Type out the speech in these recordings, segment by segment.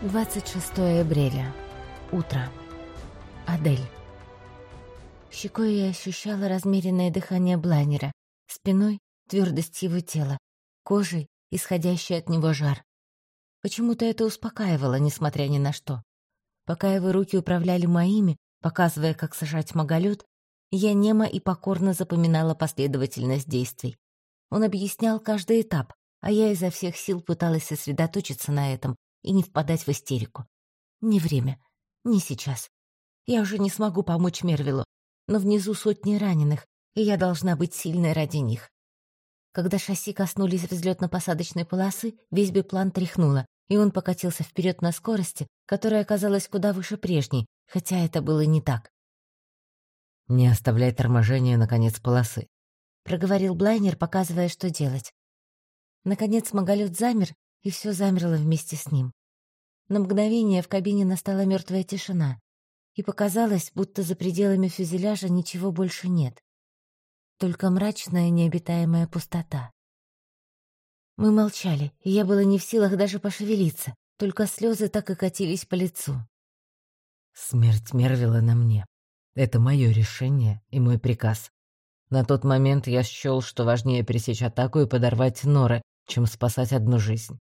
26 апреля. Утро. Адель. Щекой я ощущала размеренное дыхание блайнера, спиной — твердость его тела, кожей — исходящий от него жар. Почему-то это успокаивало, несмотря ни на что. Пока его руки управляли моими, показывая, как сажать маголют, я немо и покорно запоминала последовательность действий. Он объяснял каждый этап, а я изо всех сил пыталась сосредоточиться на этом, и не впадать в истерику. Не время. Не сейчас. Я уже не смогу помочь Мервилу, но внизу сотни раненых, и я должна быть сильной ради них. Когда шасси коснулись взлетно-посадочной полосы, весь биплан тряхнуло, и он покатился вперед на скорости, которая оказалась куда выше прежней, хотя это было не так. «Не оставляй торможения на конец полосы», — проговорил Блайнер, показывая, что делать. Наконец маголет замер, и все замерло вместе с ним. На мгновение в кабине настала мертвая тишина, и показалось, будто за пределами фюзеляжа ничего больше нет. Только мрачная необитаемая пустота. Мы молчали, и я была не в силах даже пошевелиться, только слезы так и катились по лицу. «Смерть Мервила на мне. Это мое решение и мой приказ. На тот момент я счел, что важнее пересечь атаку и подорвать норы, чем спасать одну жизнь.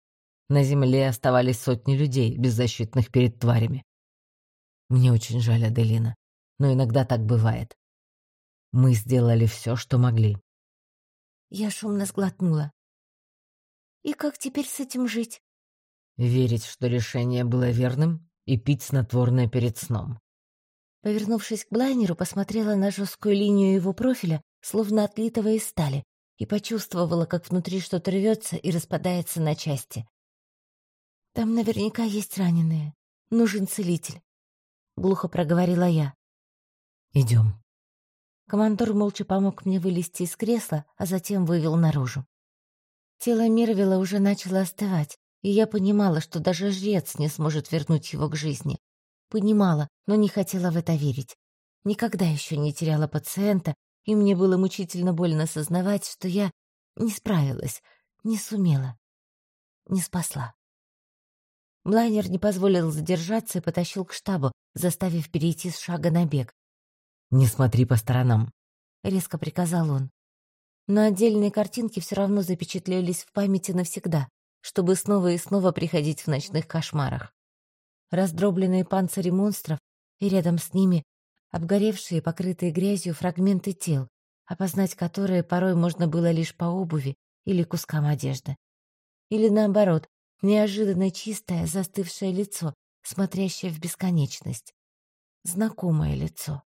На земле оставались сотни людей, беззащитных перед тварями. Мне очень жаль, Аделина, но иногда так бывает. Мы сделали все, что могли. Я шумно сглотнула. И как теперь с этим жить? Верить, что решение было верным, и пить снотворное перед сном. Повернувшись к блайнеру, посмотрела на жесткую линию его профиля, словно отлитого из стали, и почувствовала, как внутри что-то рвется и распадается на части. Там наверняка есть раненые. Нужен целитель. Глухо проговорила я. Идем. Командор молча помог мне вылезти из кресла, а затем вывел наружу. Тело Мирвела уже начало остывать, и я понимала, что даже жрец не сможет вернуть его к жизни. Понимала, но не хотела в это верить. Никогда еще не теряла пациента, и мне было мучительно больно осознавать, что я не справилась, не сумела, не спасла. Блайнер не позволил задержаться и потащил к штабу, заставив перейти с шага на бег. «Не смотри по сторонам», — резко приказал он. Но отдельные картинки все равно запечатлелись в памяти навсегда, чтобы снова и снова приходить в ночных кошмарах. Раздробленные панцири монстров и рядом с ними обгоревшие, покрытые грязью фрагменты тел, опознать которые порой можно было лишь по обуви или кускам одежды. Или наоборот, Неожиданно чистое, застывшее лицо, смотрящее в бесконечность. Знакомое лицо.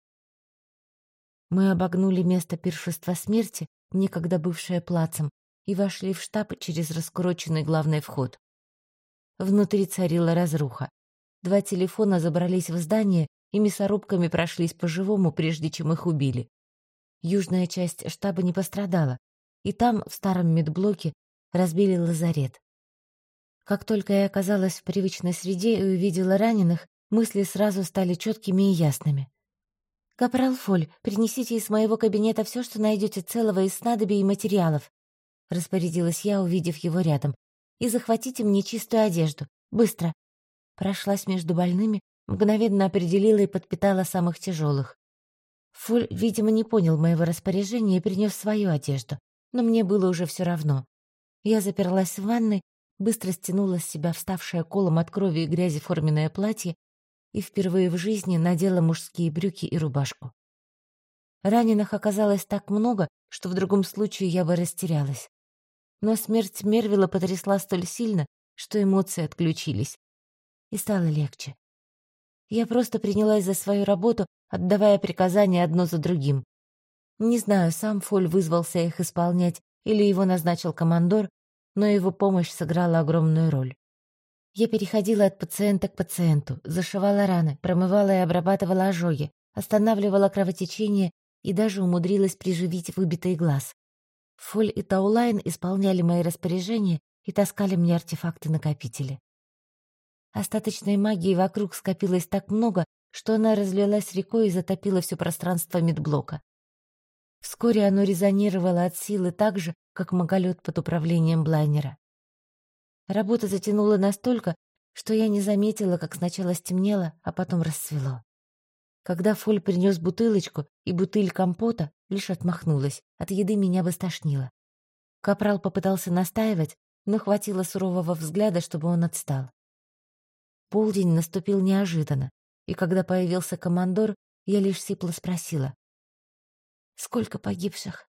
Мы обогнули место пиршества смерти, некогда бывшее плацем, и вошли в штаб через раскуроченный главный вход. Внутри царила разруха. Два телефона забрались в здание и мясорубками прошлись по-живому, прежде чем их убили. Южная часть штаба не пострадала, и там, в старом медблоке, разбили лазарет. Как только я оказалась в привычной среде и увидела раненых, мысли сразу стали четкими и ясными. «Капрал Фоль, принесите из моего кабинета все, что найдете целого из снадобий и материалов», — распорядилась я, увидев его рядом. «И захватите мне чистую одежду. Быстро!» Прошлась между больными, мгновенно определила и подпитала самых тяжелых. Фоль, видимо, не понял моего распоряжения и принес свою одежду, но мне было уже все равно. Я заперлась в ванной быстро стянула с себя вставшее колом от крови и грязи форменное платье и впервые в жизни надела мужские брюки и рубашку. Раненых оказалось так много, что в другом случае я бы растерялась. Но смерть Мервила потрясла столь сильно, что эмоции отключились. И стало легче. Я просто принялась за свою работу, отдавая приказания одно за другим. Не знаю, сам Фоль вызвался их исполнять или его назначил командор, но его помощь сыграла огромную роль. Я переходила от пациента к пациенту, зашивала раны, промывала и обрабатывала ожоги, останавливала кровотечение и даже умудрилась приживить выбитый глаз. Фоль и Таулайн исполняли мои распоряжения и таскали мне артефакты-накопители. Остаточной магии вокруг скопилось так много, что она разлилась рекой и затопила все пространство медблока. Вскоре оно резонировало от силы так же, как маголет под управлением блайнера. Работа затянула настолько, что я не заметила, как сначала стемнело, а потом расцвело. Когда Фоль принес бутылочку и бутыль компота, лишь отмахнулась, от еды меня бы стошнило. Капрал попытался настаивать, но хватило сурового взгляда, чтобы он отстал. Полдень наступил неожиданно, и когда появился командор, я лишь сипло спросила. «Сколько погибших?»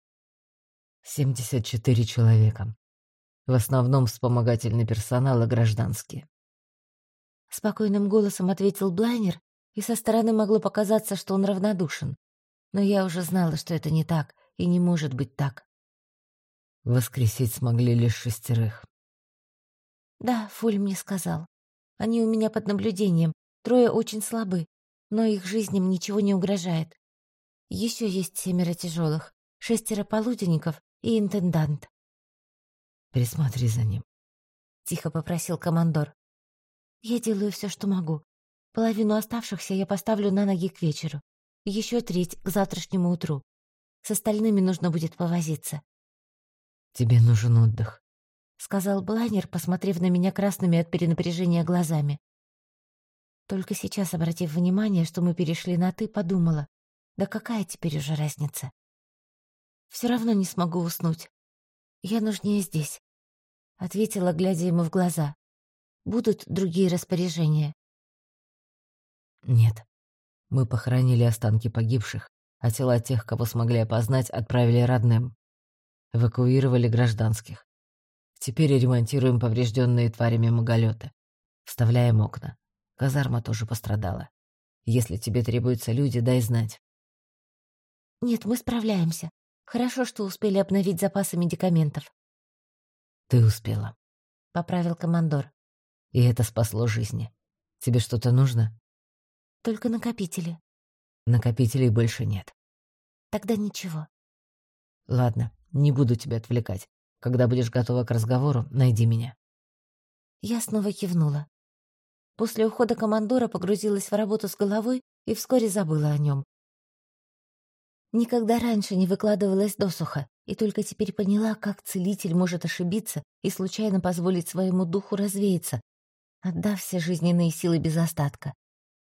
«Семьдесят четыре человека. В основном вспомогательный персонал и гражданские». Спокойным голосом ответил Блайнер, и со стороны могло показаться, что он равнодушен. Но я уже знала, что это не так, и не может быть так. Воскресить смогли лишь шестерых. Да, Фуль мне сказал. Они у меня под наблюдением, трое очень слабы, но их жизням ничего не угрожает. Еще есть семеро тяжелых, шестеро полуденников и интендант. Присмотри за ним, — тихо попросил командор. Я делаю все, что могу. Половину оставшихся я поставлю на ноги к вечеру. Еще треть к завтрашнему утру. С остальными нужно будет повозиться. «Тебе нужен отдых», — сказал Блайнер, посмотрев на меня красными от перенапряжения глазами. Только сейчас, обратив внимание, что мы перешли на «ты», подумала, да какая теперь уже разница? Все равно не смогу уснуть. Я нужнее здесь, — ответила, глядя ему в глаза. Будут другие распоряжения? Нет. Мы похоронили останки погибших, а тела тех, кого смогли опознать, отправили родным. Эвакуировали гражданских. Теперь ремонтируем поврежденные тварями маголеты. Вставляем окна. Казарма тоже пострадала. Если тебе требуются люди, дай знать. Нет, мы справляемся. Хорошо, что успели обновить запасы медикаментов. Ты успела, — поправил командор. И это спасло жизни. Тебе что-то нужно? Только накопители. Накопителей больше нет. Тогда ничего. Ладно, не буду тебя отвлекать. Когда будешь готова к разговору, найди меня». Я снова кивнула. После ухода командора погрузилась в работу с головой и вскоре забыла о нем. Никогда раньше не выкладывалась досуха, и только теперь поняла, как целитель может ошибиться и случайно позволить своему духу развеяться, отдав все жизненные силы без остатка.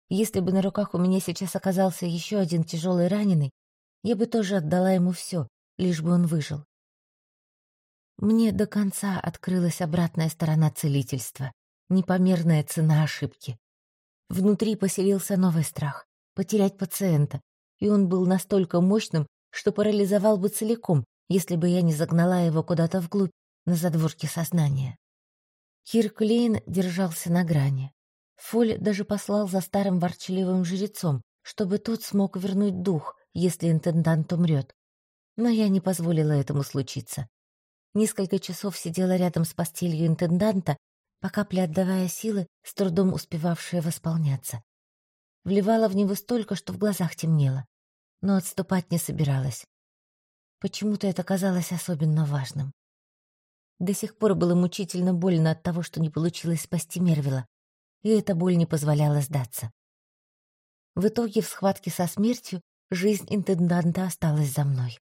Если бы на руках у меня сейчас оказался еще один тяжелый раненый, я бы тоже отдала ему все, лишь бы он выжил. Мне до конца открылась обратная сторона целительства, непомерная цена ошибки. Внутри поселился новый страх — потерять пациента, и он был настолько мощным, что парализовал бы целиком, если бы я не загнала его куда-то вглубь, на задворке сознания. Кирк Лейн держался на грани. Фоль даже послал за старым ворчливым жрецом, чтобы тот смог вернуть дух, если интендант умрет но я не позволила этому случиться. Несколько часов сидела рядом с постелью интенданта, по капле отдавая силы, с трудом успевавшие восполняться. Вливала в него столько, что в глазах темнело, но отступать не собиралась. Почему-то это казалось особенно важным. До сих пор было мучительно больно от того, что не получилось спасти Мервила, и эта боль не позволяла сдаться. В итоге в схватке со смертью жизнь интенданта осталась за мной.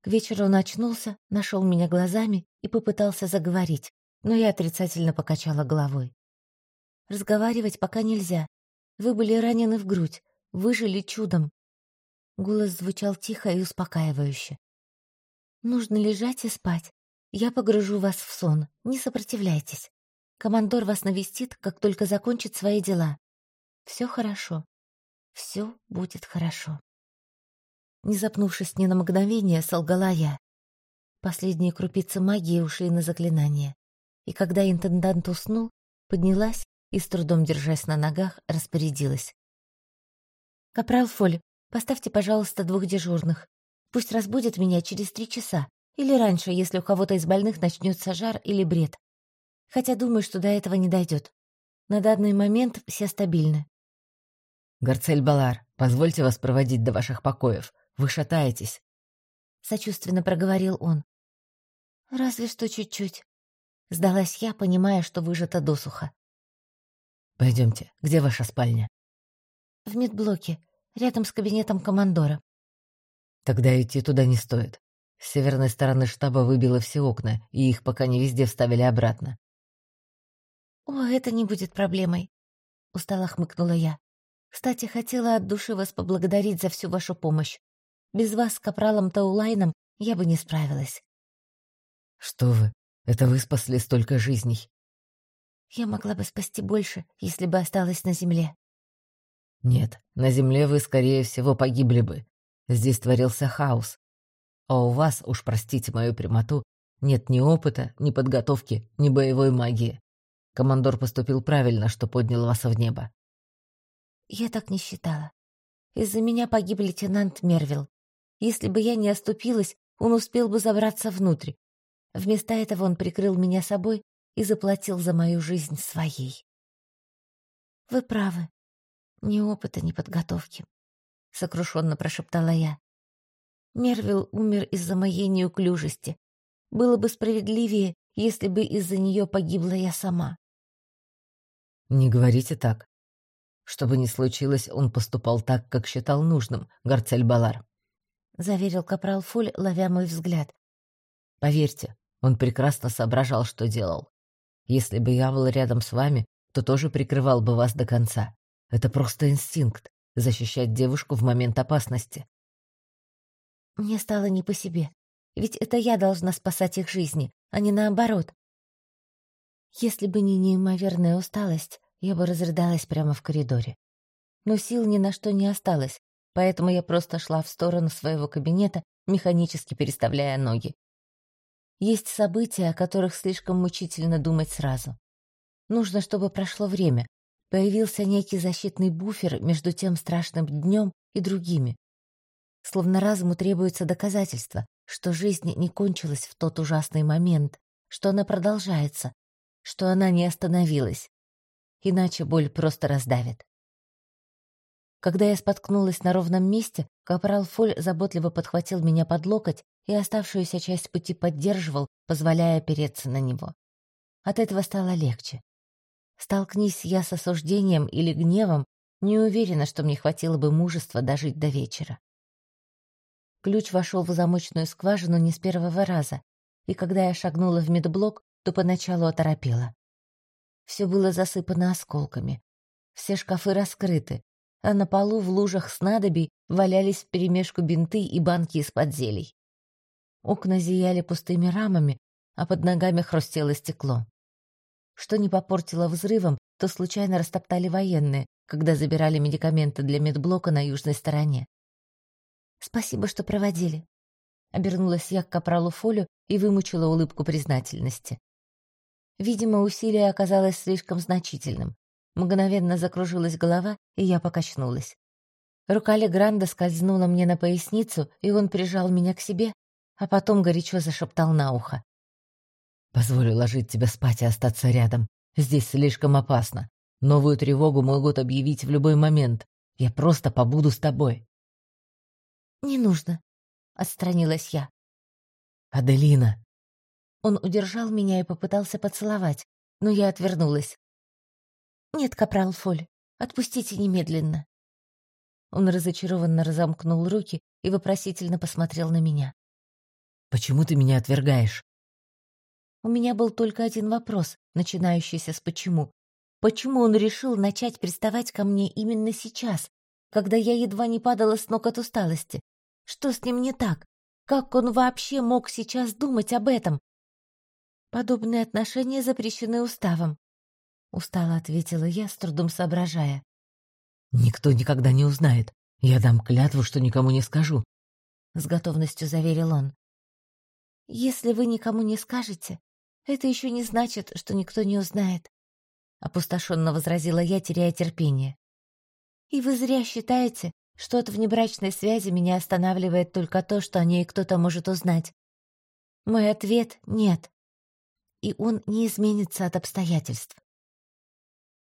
К вечеру он очнулся, нашел меня глазами и попытался заговорить, но я отрицательно покачала головой. «Разговаривать пока нельзя. Вы были ранены в грудь, выжили чудом». Голос звучал тихо и успокаивающе. «Нужно лежать и спать. Я погружу вас в сон, не сопротивляйтесь. Командор вас навестит, как только закончит свои дела. Все хорошо. Все будет хорошо». Не запнувшись ни на мгновение, солгала я. Последние крупицы магии ушли на заклинание. И когда интендант уснул, поднялась и, с трудом держась на ногах, распорядилась. «Капрал Фоль, поставьте, пожалуйста, двух дежурных. Пусть разбудят меня через три часа, или раньше, если у кого-то из больных начнется жар или бред. Хотя думаю, что до этого не дойдет. На данный момент все стабильны». «Гарцель Балар, позвольте вас проводить до ваших покоев. Вы шатаетесь. Сочувственно проговорил он. Разве что чуть-чуть. Сдалась я, понимая, что выжата досуха. Пойдемте. Где ваша спальня? В медблоке, рядом с кабинетом командора. Тогда идти туда не стоит. С северной стороны штаба выбило все окна, и их пока не везде вставили обратно. «О, это не будет проблемой», — устало хмыкнула я. «Кстати, хотела от души вас поблагодарить за всю вашу помощь. Без вас с капралом Таулайном я бы не справилась». «Что вы, это вы спасли столько жизней». «Я могла бы спасти больше, если бы осталась на земле». «Нет, на земле вы, скорее всего, погибли бы. Здесь творился хаос. А у вас, уж простите мою прямоту, нет ни опыта, ни подготовки, ни боевой магии. Командор поступил правильно, что поднял вас в небо. Я так не считала. Из-за меня погиб лейтенант Мервилл. Если бы я не оступилась, он успел бы забраться внутрь. Вместо этого он прикрыл меня собой и заплатил за мою жизнь своей. Вы правы. Ни опыта, ни подготовки. Сокрушенно прошептала я. Мервилл умер из-за моей неуклюжести, было бы справедливее, если бы из-за нее погибла я сама. Не говорите так. Что бы ни случилось, он поступал так, как считал нужным, Гарцель Балар. Заверил капрал Фуль, ловя мой взгляд. Поверьте, он прекрасно соображал, что делал. Если бы я был рядом с вами, то тоже прикрывал бы вас до конца. Это просто инстинкт — защищать девушку в момент опасности. Мне стало не по себе. Ведь это я должна спасать их жизни, а не наоборот. Если бы не неимоверная усталость, я бы разрыдалась прямо в коридоре. Но сил ни на что не осталось, поэтому я просто шла в сторону своего кабинета, механически переставляя ноги. Есть события, о которых слишком мучительно думать сразу. Нужно, чтобы прошло время, появился некий защитный буфер между тем страшным днем и другими. Словно разуму требуется доказательство, что жизнь не кончилась в тот ужасный момент, что она продолжается, что она не остановилась. Иначе боль просто раздавит. Когда я споткнулась на ровном месте, капрал Фоль заботливо подхватил меня под локоть и оставшуюся часть пути поддерживал, позволяя опереться на него. От этого стало легче. Столкнись я с осуждением или гневом, не уверена, что мне хватило бы мужества дожить до вечера. Ключ вошел в замочную скважину не с первого раза, и когда я шагнула в медблок, то поначалу оторопела. Все было засыпано осколками. Все шкафы раскрыты, а на полу в лужах снадобий валялись вперемешку бинты и банки из-под зелий. Окна зияли пустыми рамами, а под ногами хрустело стекло. Что не попортило взрывом, то случайно растоптали военные, когда забирали медикаменты для медблока на южной стороне. Спасибо, что проводили. Обернулась я к капралу Фолю и вымучила улыбку признательности. Видимо, усилие оказалось слишком значительным. Мгновенно закружилась голова, и я покачнулась. Рука Легранда скользнула мне на поясницу, и он прижал меня к себе, а потом горячо зашептал на ухо. «Позволю ложить тебя спать и остаться рядом. Здесь слишком опасно. Новую тревогу могут объявить в любой момент. Я просто побуду с тобой». «Не нужно», — отстранилась я. «Аделина!» Он удержал меня и попытался поцеловать, но я отвернулась. «Нет, капрал Фоль, отпустите немедленно». Он разочарованно разомкнул руки и вопросительно посмотрел на меня. «Почему ты меня отвергаешь?» У меня был только один вопрос, начинающийся с «почему». Почему он решил начать приставать ко мне именно сейчас, когда я едва не падала с ног от усталости? Что с ним не так? Как он вообще мог сейчас думать об этом? Подобные отношения запрещены уставом. Устало ответила я, с трудом соображая. Никто никогда не узнает. Я дам клятву, что никому не скажу. С готовностью заверил он. Если вы никому не скажете, это еще не значит, что никто не узнает. Опустошенно возразила я, теряя терпение. И вы зря считаете, что от внебрачной связи меня останавливает только то, что о ней кто-то может узнать. Мой ответ — нет. И он не изменится от обстоятельств.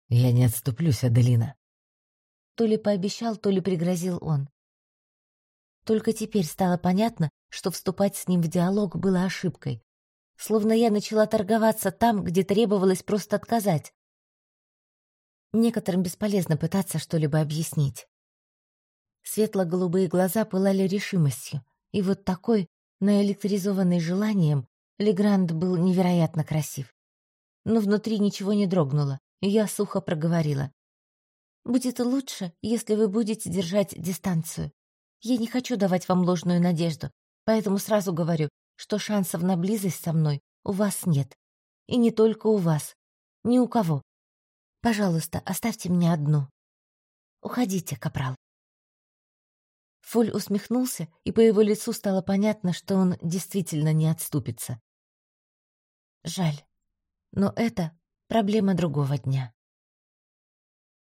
«Я не отступлюсь, Аделина», — то ли пообещал, то ли пригрозил он. Только теперь стало понятно, что вступать с ним в диалог было ошибкой. Словно я начала торговаться там, где требовалось просто отказать. Некоторым бесполезно пытаться что-либо объяснить. Светло-голубые глаза пылали решимостью, и вот такой, наэлектризованный желанием, Легранд был невероятно красив. но внутри ничего не дрогнуло, и я сухо проговорила. «Будет лучше, если вы будете держать дистанцию. Я не хочу давать вам ложную надежду, поэтому сразу говорю, что шансов на близость со мной у вас нет. И не только у вас. Ни у кого. Пожалуйста, оставьте меня одну. Уходите, капрал». Фоль усмехнулся, и по его лицу стало понятно, что он действительно не отступится. Жаль. Но это проблема другого дня.